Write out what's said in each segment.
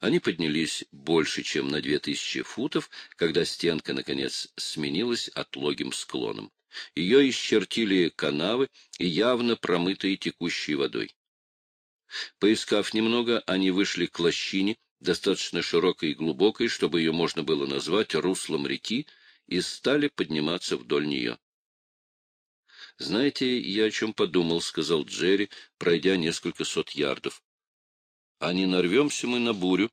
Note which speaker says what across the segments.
Speaker 1: Они поднялись больше, чем на две тысячи футов, когда стенка, наконец, сменилась отлогим склоном. Ее исчертили канавы и явно промытые текущей водой. Поискав немного, они вышли к лощине, достаточно широкой и глубокой, чтобы ее можно было назвать руслом реки, и стали подниматься вдоль нее. «Знаете, я о чем подумал», — сказал Джерри, пройдя несколько сот ярдов. «А не нарвемся мы на бурю?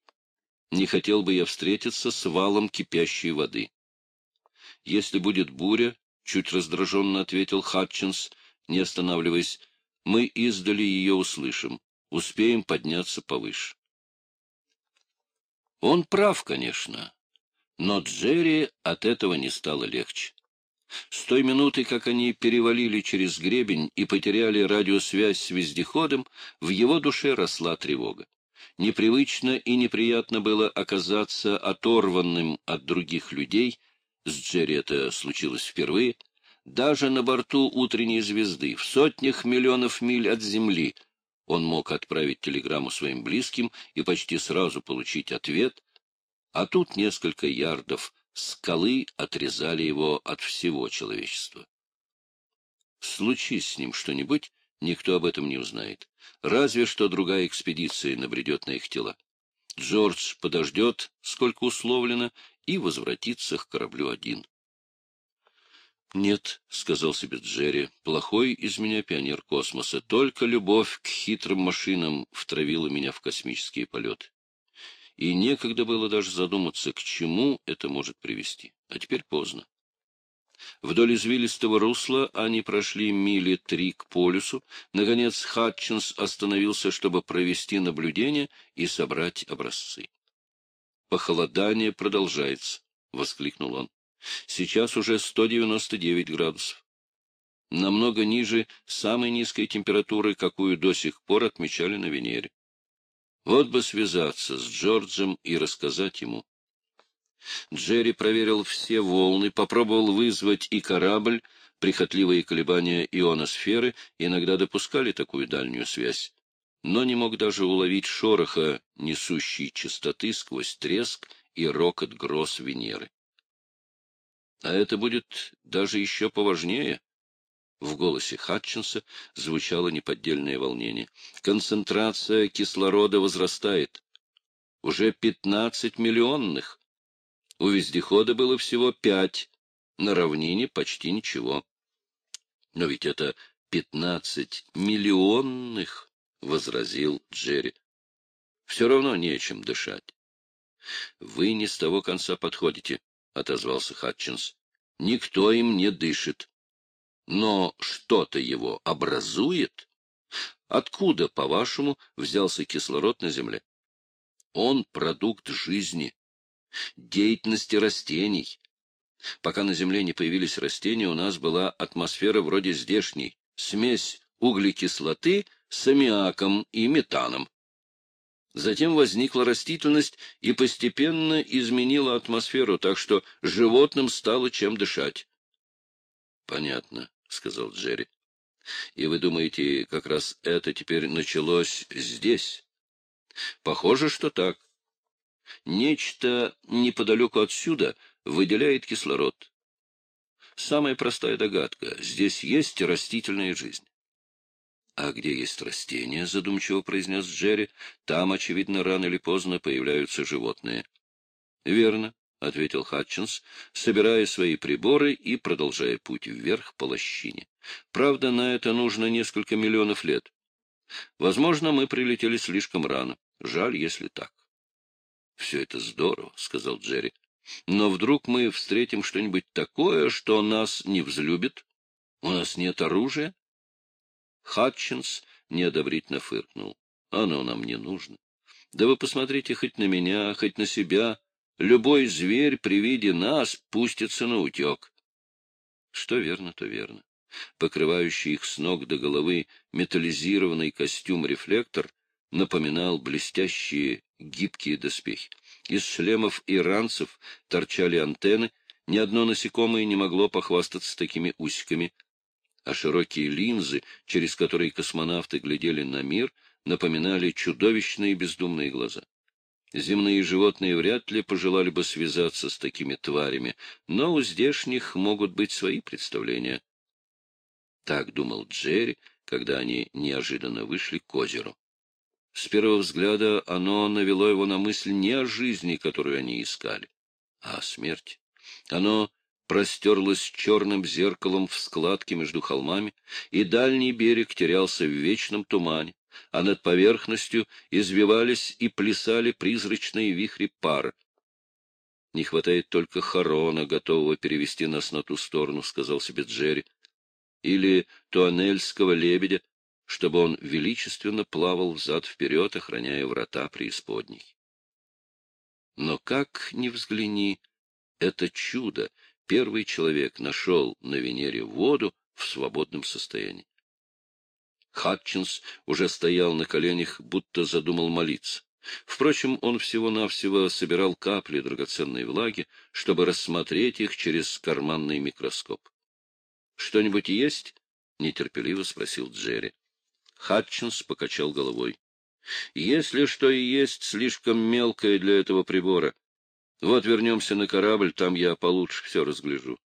Speaker 1: Не хотел бы я встретиться с валом кипящей воды». «Если будет буря, — чуть раздраженно ответил Хатчинс, не останавливаясь, — мы издали ее услышим, успеем подняться повыше». Он прав, конечно, но Джерри от этого не стало легче. С той минуты, как они перевалили через гребень и потеряли радиосвязь с вездеходом, в его душе росла тревога. Непривычно и неприятно было оказаться оторванным от других людей, с Джерри это случилось впервые, даже на борту утренней звезды, в сотнях миллионов миль от Земли, он мог отправить телеграмму своим близким и почти сразу получить ответ, а тут несколько ярдов скалы отрезали его от всего человечества. Случись с ним что-нибудь, никто об этом не узнает. Разве что другая экспедиция набредет на их тела. Джордж подождет, сколько условлено, и возвратится к кораблю один. — Нет, — сказал себе Джерри, — плохой из меня пионер космоса, только любовь к хитрым машинам втравила меня в космические полеты и некогда было даже задуматься, к чему это может привести. А теперь поздно. Вдоль извилистого русла они прошли мили три к полюсу. Наконец Хатчинс остановился, чтобы провести наблюдение и собрать образцы. «Похолодание продолжается», — воскликнул он. «Сейчас уже 199 градусов. Намного ниже самой низкой температуры, какую до сих пор отмечали на Венере. Вот бы связаться с Джорджем и рассказать ему. Джерри проверил все волны, попробовал вызвать и корабль, прихотливые колебания ионосферы иногда допускали такую дальнюю связь, но не мог даже уловить шороха несущей частоты сквозь треск и рокот гроз Венеры. А это будет даже еще поважнее, в голосе Хатчинса звучало неподдельное волнение. Концентрация кислорода возрастает. Уже пятнадцать миллионных. У вездехода было всего пять. На равнине почти ничего. Но ведь это пятнадцать миллионных, — возразил Джерри. Все равно нечем дышать. — Вы не с того конца подходите, — отозвался Хатчинс. — Никто им не дышит но что-то его образует? Откуда, по-вашему, взялся кислород на Земле? Он продукт жизни, деятельности растений. Пока на Земле не появились растения, у нас была атмосфера вроде здешней, смесь углекислоты с аммиаком и метаном. Затем возникла растительность и постепенно изменила атмосферу, так что животным стало чем дышать. Понятно. — сказал Джерри. — И вы думаете, как раз это теперь началось здесь? — Похоже, что так. Нечто неподалеку отсюда выделяет кислород. Самая простая догадка — здесь есть растительная жизнь. — А где есть растения, — задумчиво произнес Джерри, — там, очевидно, рано или поздно появляются животные. — Верно. — ответил Хатчинс, собирая свои приборы и продолжая путь вверх по лощине. — Правда, на это нужно несколько миллионов лет. Возможно, мы прилетели слишком рано. Жаль, если так. — Все это здорово, — сказал Джерри. — Но вдруг мы встретим что-нибудь такое, что нас не взлюбит? У нас нет оружия? Хатчинс неодобрительно фыркнул. — Оно нам не нужно. Да вы посмотрите хоть на меня, хоть на себя. Любой зверь при виде нас пустится на утек. Что верно, то верно. Покрывающий их с ног до головы металлизированный костюм-рефлектор напоминал блестящие гибкие доспехи. Из шлемов иранцев торчали антенны, ни одно насекомое не могло похвастаться такими усиками, а широкие линзы, через которые космонавты глядели на мир, напоминали чудовищные бездумные глаза. Земные животные вряд ли пожелали бы связаться с такими тварями, но у здешних могут быть свои представления. Так думал Джерри, когда они неожиданно вышли к озеру. С первого взгляда оно навело его на мысль не о жизни, которую они искали, а о смерти. Оно простерлось черным зеркалом в складке между холмами, и дальний берег терялся в вечном тумане, а над поверхностью извивались и плясали призрачные вихри пара. — Не хватает только Харона, готового перевести нас на ту сторону, — сказал себе Джерри, — или туанельского лебедя, чтобы он величественно плавал взад-вперед, охраняя врата преисподней. Но как ни взгляни, это чудо, первый человек нашел на Венере воду в свободном состоянии. Хатчинс уже стоял на коленях, будто задумал молиться. Впрочем, он всего-навсего собирал капли драгоценной влаги, чтобы рассмотреть их через карманный микроскоп. — Что-нибудь есть? — нетерпеливо спросил Джерри. Хатчинс покачал головой. — Если что и есть, слишком мелкое для этого прибора. Вот вернемся на корабль, там я получше все разгляжу.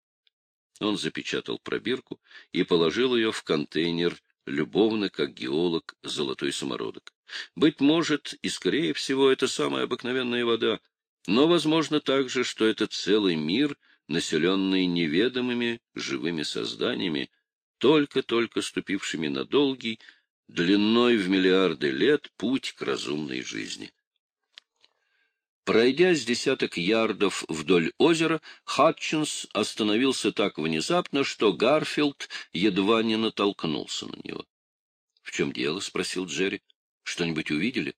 Speaker 1: Он запечатал пробирку и положил ее в контейнер любовно, как геолог, золотой самородок. Быть может, и скорее всего, это самая обыкновенная вода, но возможно также, что это целый мир, населенный неведомыми живыми созданиями, только-только ступившими на долгий, длиной в миллиарды лет путь к разумной жизни. Пройдя с десяток ярдов вдоль озера, Хатчинс остановился так внезапно, что Гарфилд едва не натолкнулся на него. — В чем дело? — спросил Джерри. — Что-нибудь увидели?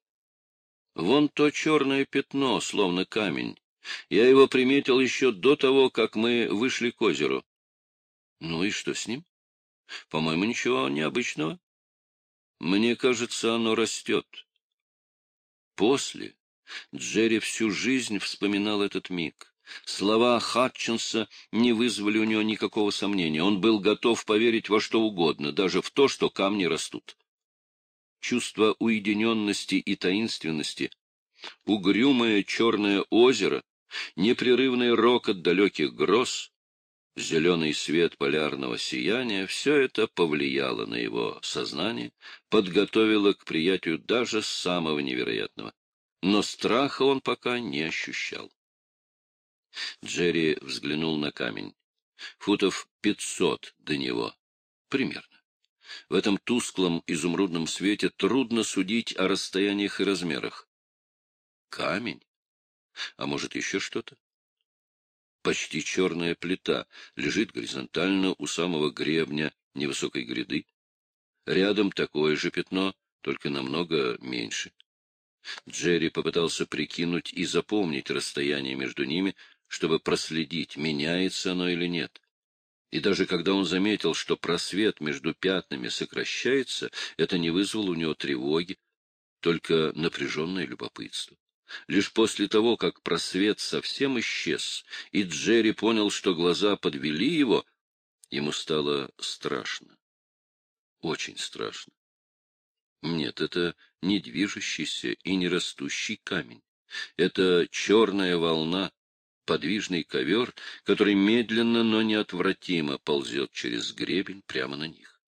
Speaker 1: — Вон то черное пятно, словно камень. Я его приметил еще до того, как мы вышли к озеру. — Ну и что с ним? — По-моему, ничего необычного. Мне кажется, оно растет. После Джерри всю жизнь вспоминал этот миг. Слова Хатчинса не вызвали у него никакого сомнения. Он был готов поверить во что угодно, даже в то, что камни растут. Чувство уединенности и таинственности, угрюмое черное озеро, непрерывный рокот далеких гроз, зеленый свет полярного сияния — все это повлияло на его сознание, подготовило к приятию даже самого невероятного но страха он пока не ощущал. Джерри взглянул на камень. Футов пятьсот до него. Примерно. В этом тусклом изумрудном свете трудно судить о расстояниях и размерах. Камень? А может, еще что-то? Почти черная плита лежит горизонтально у самого гребня невысокой гряды. Рядом такое же пятно, только намного меньше. Джерри попытался прикинуть и запомнить расстояние между ними, чтобы проследить, меняется оно или нет. И даже когда он заметил, что просвет между пятнами сокращается, это не вызвало у него тревоги, только напряженное любопытство. Лишь после того, как просвет совсем исчез, и Джерри понял, что глаза подвели его, ему стало страшно. Очень страшно. Нет, это не движущийся и не растущий камень. Это черная волна, подвижный ковер, который медленно, но неотвратимо ползет через гребень прямо на них.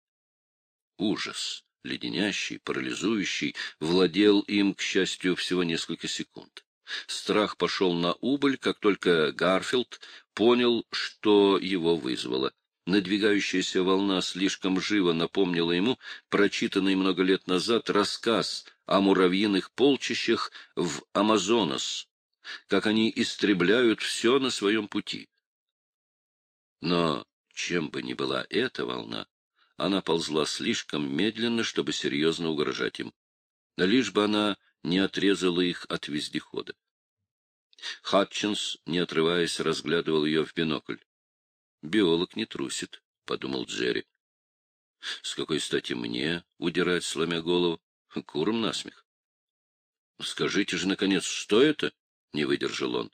Speaker 1: Ужас, леденящий, парализующий, владел им, к счастью, всего несколько секунд. Страх пошел на убыль, как только Гарфилд понял, что его вызвало — Надвигающаяся волна слишком живо напомнила ему прочитанный много лет назад рассказ о муравьиных полчищах в Амазонос, как они истребляют все на своем пути. Но чем бы ни была эта волна, она ползла слишком медленно, чтобы серьезно угрожать им. Лишь бы она не отрезала их от вездехода. Хатчинс, не отрываясь, разглядывал ее в бинокль. Биолог не трусит, — подумал Джерри. С какой стати мне удирать, сломя голову? Куром насмех. Скажите же, наконец, что это? — не выдержал он.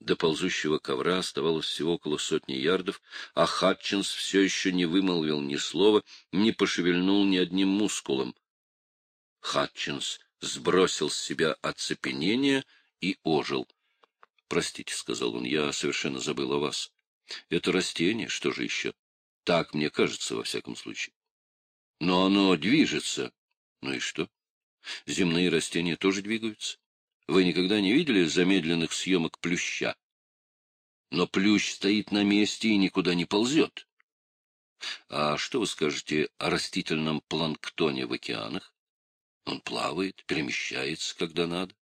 Speaker 1: До ползущего ковра оставалось всего около сотни ярдов, а Хатчинс все еще не вымолвил ни слова, не пошевельнул ни одним мускулом. Хатчинс сбросил с себя оцепенение и ожил. — Простите, — сказал он, — я совершенно забыл о вас. Это растение, что же еще? Так мне кажется, во всяком случае. Но оно движется. Ну и что? Земные растения тоже двигаются. Вы никогда не видели замедленных съемок плюща? Но плющ стоит на месте и никуда не ползет. А что вы скажете о растительном планктоне в океанах? Он плавает, перемещается, когда надо.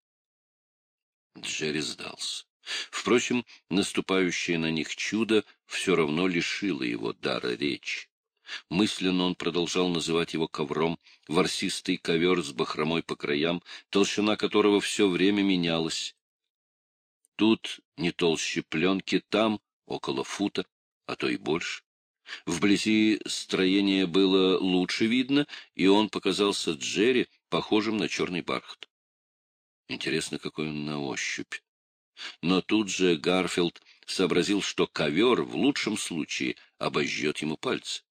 Speaker 1: Джерри сдался. Впрочем, наступающее на них чудо все равно лишило его дара речи. Мысленно он продолжал называть его ковром, ворсистый ковер с бахромой по краям, толщина которого все время менялась. Тут не толще пленки, там около фута, а то и больше. Вблизи строение было лучше видно, и он показался Джерри похожим на черный бархат. Интересно, какой он на ощупь. Но тут же Гарфилд сообразил, что ковер в лучшем случае обожжет ему пальцы.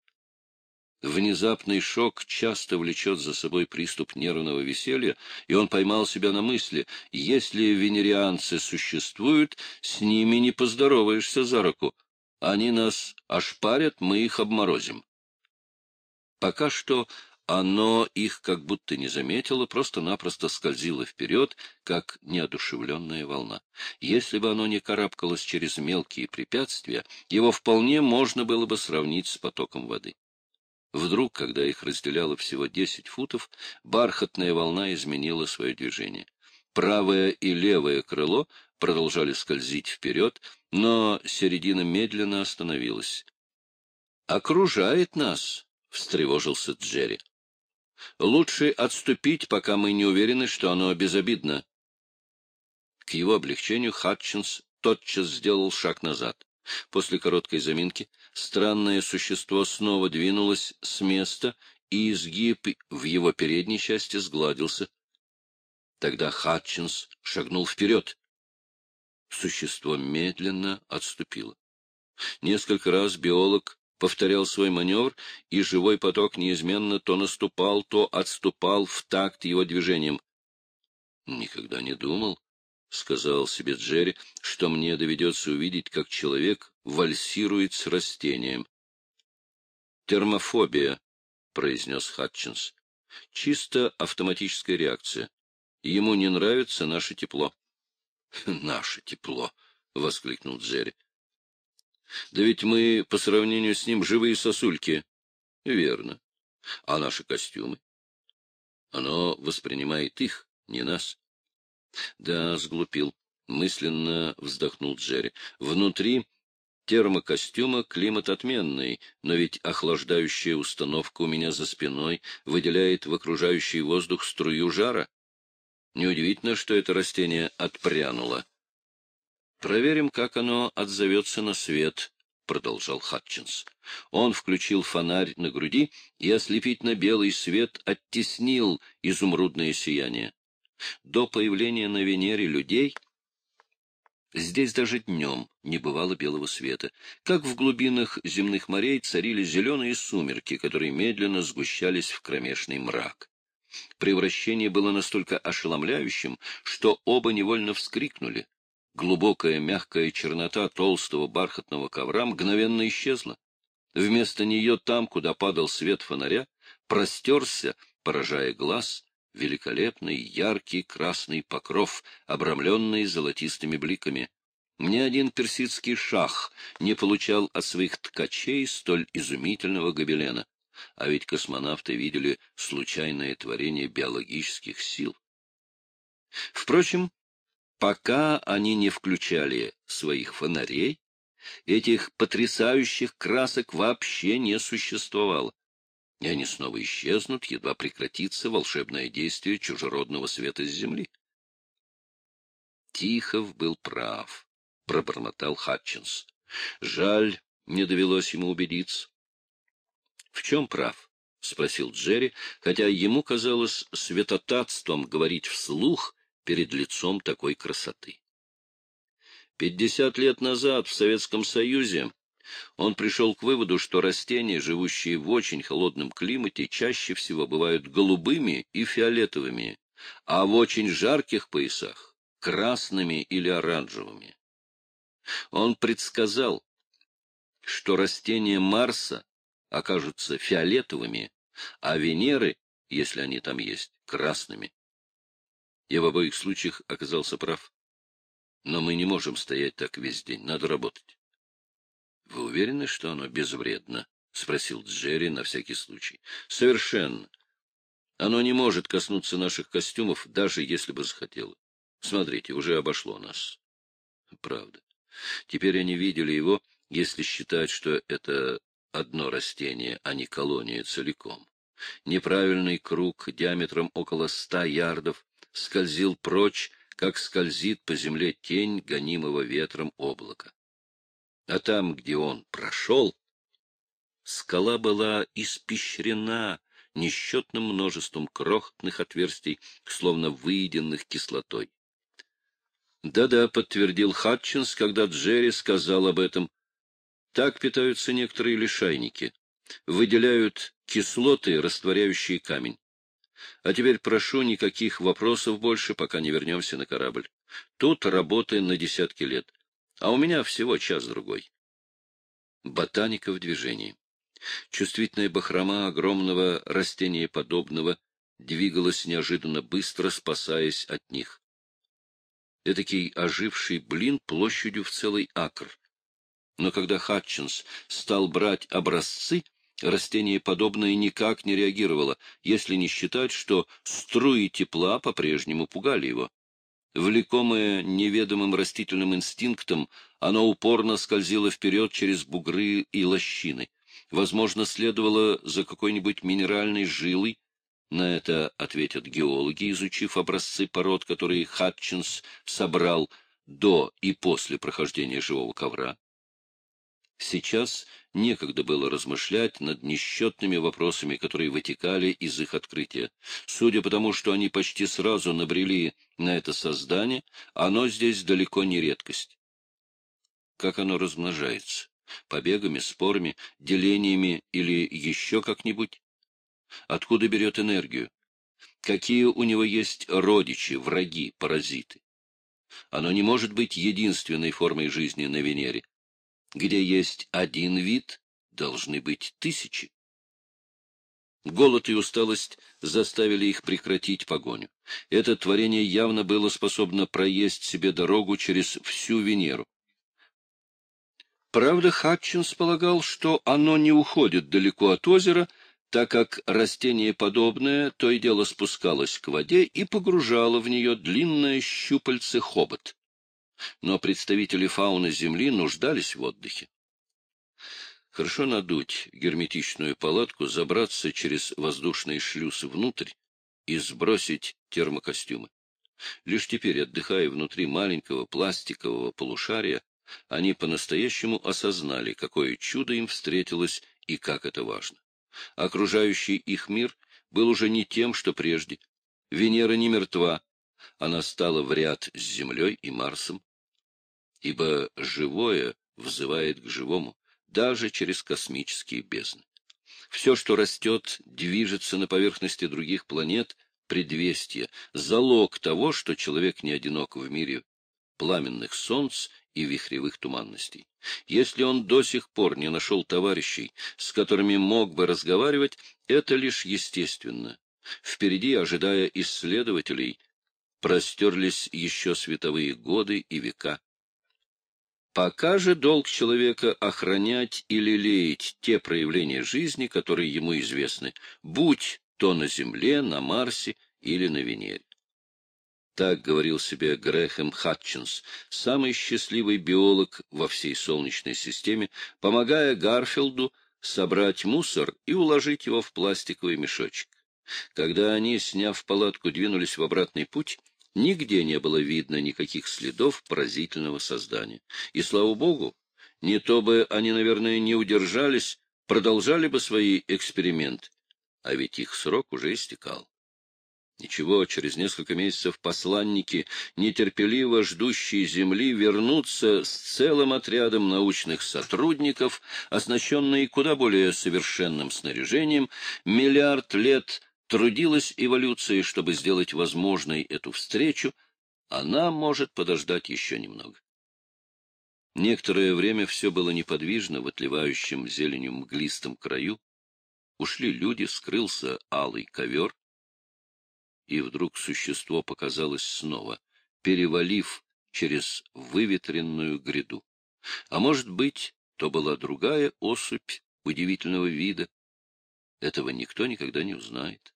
Speaker 1: Внезапный шок часто влечет за собой приступ нервного веселья, и он поймал себя на мысли, если венерианцы существуют, с ними не поздороваешься за руку. Они нас ошпарят, мы их обморозим. Пока что оно их как будто не заметило, просто-напросто скользило вперед, как неодушевленная волна. Если бы оно не карабкалось через мелкие препятствия, его вполне можно было бы сравнить с потоком воды. Вдруг, когда их разделяло всего десять футов, бархатная волна изменила свое движение. Правое и левое крыло продолжали скользить вперед, но середина медленно остановилась. «Окружает нас!» — встревожился Джерри. «Лучше отступить, пока мы не уверены, что оно безобидно». К его облегчению Хатчинс тотчас сделал шаг назад. После короткой заминки странное существо снова двинулось с места, и изгиб в его передней части сгладился. Тогда Хатчинс шагнул вперед. Существо медленно отступило. Несколько раз биолог повторял свой маневр, и живой поток неизменно то наступал, то отступал в такт его движением. Никогда не думал, — сказал себе Джерри, — что мне доведется увидеть, как человек вальсирует с растением. «Термофобия», — произнес Хатчинс. «Чисто автоматическая реакция. Ему не нравится наше тепло». «Наше тепло», — воскликнул Джерри. «Да ведь мы, по сравнению с ним, живые сосульки». «Верно. А наши костюмы?» «Оно воспринимает их, не нас». Да, сглупил. Мысленно вздохнул Джерри. Внутри термокостюма климат отменный, но ведь охлаждающая установка у меня за спиной выделяет в окружающий воздух струю жара. Неудивительно, что это растение отпрянуло. Проверим, как оно отзовется на свет, — продолжал Хатчинс. Он включил фонарь на груди, и ослепительно-белый свет оттеснил изумрудное сияние. До появления на Венере людей здесь даже днем не бывало белого света. Как в глубинах земных морей царили зеленые сумерки, которые медленно сгущались в кромешный мрак. Превращение было настолько ошеломляющим, что оба невольно вскрикнули. Глубокая мягкая чернота толстого бархатного ковра мгновенно исчезла. Вместо нее там, куда падал свет фонаря, простерся, поражая глаз, великолепный яркий красный покров, обрамленный золотистыми бликами. Ни один персидский шах не получал от своих ткачей столь изумительного гобелена. А ведь космонавты видели случайное творение биологических сил. Впрочем, пока они не включали своих фонарей, этих потрясающих красок вообще не существовало и они снова исчезнут, едва прекратится волшебное действие чужеродного света с земли. Тихов был прав, — пробормотал Хатчинс. Жаль, не довелось ему убедиться. — В чем прав? — спросил Джерри, хотя ему казалось святотатством говорить вслух перед лицом такой красоты. Пятьдесят лет назад в Советском Союзе он пришел к выводу, что растения, живущие в очень холодном климате, чаще всего бывают голубыми и фиолетовыми, а в очень жарких поясах — красными или оранжевыми. Он предсказал, что растения Марса окажутся фиолетовыми, а Венеры, если они там есть, красными. Я в обоих случаях оказался прав. Но мы не можем стоять так весь день, надо работать. — Вы уверены, что оно безвредно? — спросил Джерри на всякий случай. — Совершенно. Оно не может коснуться наших костюмов, даже если бы захотело. Смотрите, уже обошло нас. Правда. Теперь они видели его, если считать, что это одно растение, а не колония целиком. Неправильный круг диаметром около ста ярдов скользил прочь, как скользит по земле тень гонимого ветром облака. А там, где он прошел, скала была испещрена несчетным множеством крохотных отверстий, словно выеденных кислотой. «Да-да», — подтвердил Хатчинс, когда Джерри сказал об этом. «Так питаются некоторые лишайники. Выделяют кислоты, растворяющие камень. А теперь прошу никаких вопросов больше, пока не вернемся на корабль. Тут работы на десятки лет, а у меня всего час-другой». Ботаника в движении. Чувствительная бахрома огромного растения подобного двигалась неожиданно быстро, спасаясь от них этакий оживший блин площадью в целый акр. Но когда Хатчинс стал брать образцы, растение подобное никак не реагировало, если не считать, что струи тепла по-прежнему пугали его. Влекомое неведомым растительным инстинктом, оно упорно скользило вперед через бугры и лощины. Возможно, следовало за какой-нибудь минеральной жилой, на это ответят геологи, изучив образцы пород, которые Хатчинс собрал до и после прохождения живого ковра. Сейчас некогда было размышлять над несчетными вопросами, которые вытекали из их открытия. Судя по тому, что они почти сразу набрели на это создание, оно здесь далеко не редкость. Как оно размножается? Побегами, спорами, делениями или еще как-нибудь? Откуда берет энергию? Какие у него есть родичи, враги, паразиты? Оно не может быть единственной формой жизни на Венере. Где есть один вид, должны быть тысячи. Голод и усталость заставили их прекратить погоню. Это творение явно было способно проесть себе дорогу через всю Венеру. Правда, Хатчинс полагал, что оно не уходит далеко от озера, так как растение подобное то и дело спускалось к воде и погружало в нее длинное щупальце хобот. Но представители фауны Земли нуждались в отдыхе. Хорошо надуть герметичную палатку, забраться через воздушные шлюзы внутрь и сбросить термокостюмы. Лишь теперь, отдыхая внутри маленького пластикового полушария, они по-настоящему осознали, какое чудо им встретилось и как это важно. Окружающий их мир был уже не тем, что прежде. Венера не мертва, она стала в ряд с Землей и Марсом. Ибо живое взывает к живому, даже через космические бездны. Все, что растет, движется на поверхности других планет, предвестие, залог того, что человек не одинок в мире пламенных солнц и вихревых туманностей. Если он до сих пор не нашел товарищей, с которыми мог бы разговаривать, это лишь естественно. Впереди, ожидая исследователей, простерлись еще световые годы и века. Пока же долг человека охранять и лелеять те проявления жизни, которые ему известны, будь то на Земле, на Марсе или на Венере. Так говорил себе Грэхэм Хатчинс, самый счастливый биолог во всей Солнечной системе, помогая Гарфилду собрать мусор и уложить его в пластиковый мешочек. Когда они, сняв палатку, двинулись в обратный путь, нигде не было видно никаких следов поразительного создания. И, слава богу, не то бы они, наверное, не удержались, продолжали бы свои эксперименты, а ведь их срок уже истекал. Ничего, через несколько месяцев посланники, нетерпеливо ждущие Земли, вернутся с целым отрядом научных сотрудников, оснащенные куда более совершенным снаряжением, миллиард лет трудилась эволюция, чтобы сделать возможной эту встречу, она может подождать еще немного. Некоторое время все было неподвижно в отливающем зеленью мглистом краю. Ушли люди, скрылся алый ковер, и вдруг существо показалось снова, перевалив через выветренную гряду. А может быть, то была другая особь удивительного вида. Этого никто никогда не узнает.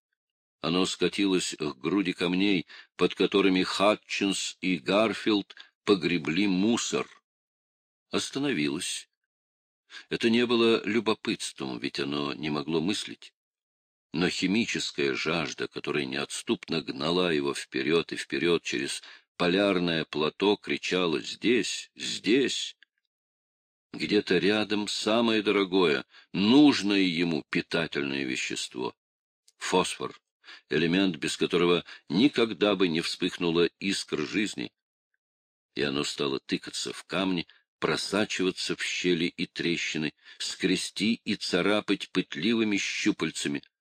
Speaker 1: Оно скатилось к груде камней, под которыми Хатчинс и Гарфилд погребли мусор. Остановилось. Это не было любопытством, ведь оно не могло мыслить. Но химическая жажда, которая неотступно гнала его вперед и вперед через полярное плато, кричала «Здесь! Здесь!» Где-то рядом самое дорогое, нужное ему питательное вещество — фосфор, элемент, без которого никогда бы не вспыхнула искра жизни. И оно стало тыкаться в камни, просачиваться в щели и трещины, скрести и царапать пытливыми щупальцами —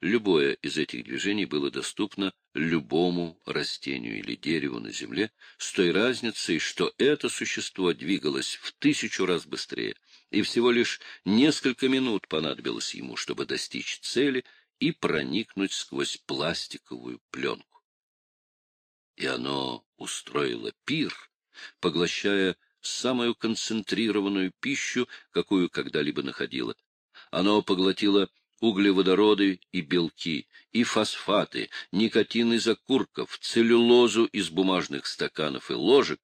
Speaker 1: Любое из этих движений было доступно любому растению или дереву на земле, с той разницей, что это существо двигалось в тысячу раз быстрее, и всего лишь несколько минут понадобилось ему, чтобы достичь цели и проникнуть сквозь пластиковую пленку. И оно устроило пир, поглощая самую концентрированную пищу, какую когда-либо находило. Оно поглотило углеводороды и белки, и фосфаты, никотин из окурков, целлюлозу из бумажных стаканов и ложек.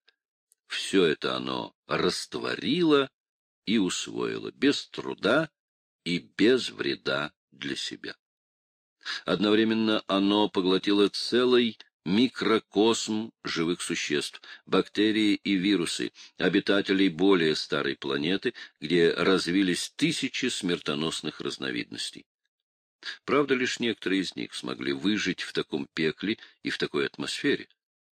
Speaker 1: Все это оно растворило и усвоило без труда и без вреда для себя. Одновременно оно поглотило целый микрокосм живых существ, бактерии и вирусы, обитателей более старой планеты, где развились тысячи смертоносных разновидностей. Правда, лишь некоторые из них смогли выжить в таком пекле и в такой атмосфере.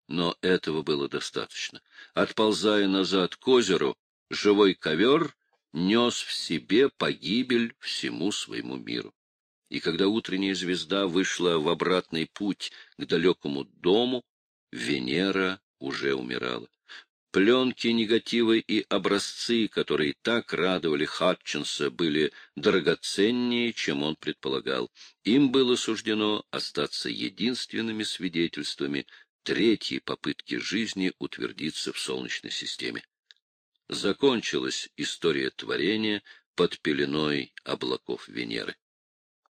Speaker 1: Но этого было достаточно. Отползая назад к озеру, живой ковер нес в себе погибель всему своему миру и когда утренняя звезда вышла в обратный путь к далекому дому, Венера уже умирала. Пленки, негативы и образцы, которые так радовали Хатчинса, были драгоценнее, чем он предполагал. Им было суждено остаться единственными свидетельствами третьей попытки жизни утвердиться в Солнечной системе. Закончилась история творения под пеленой облаков Венеры.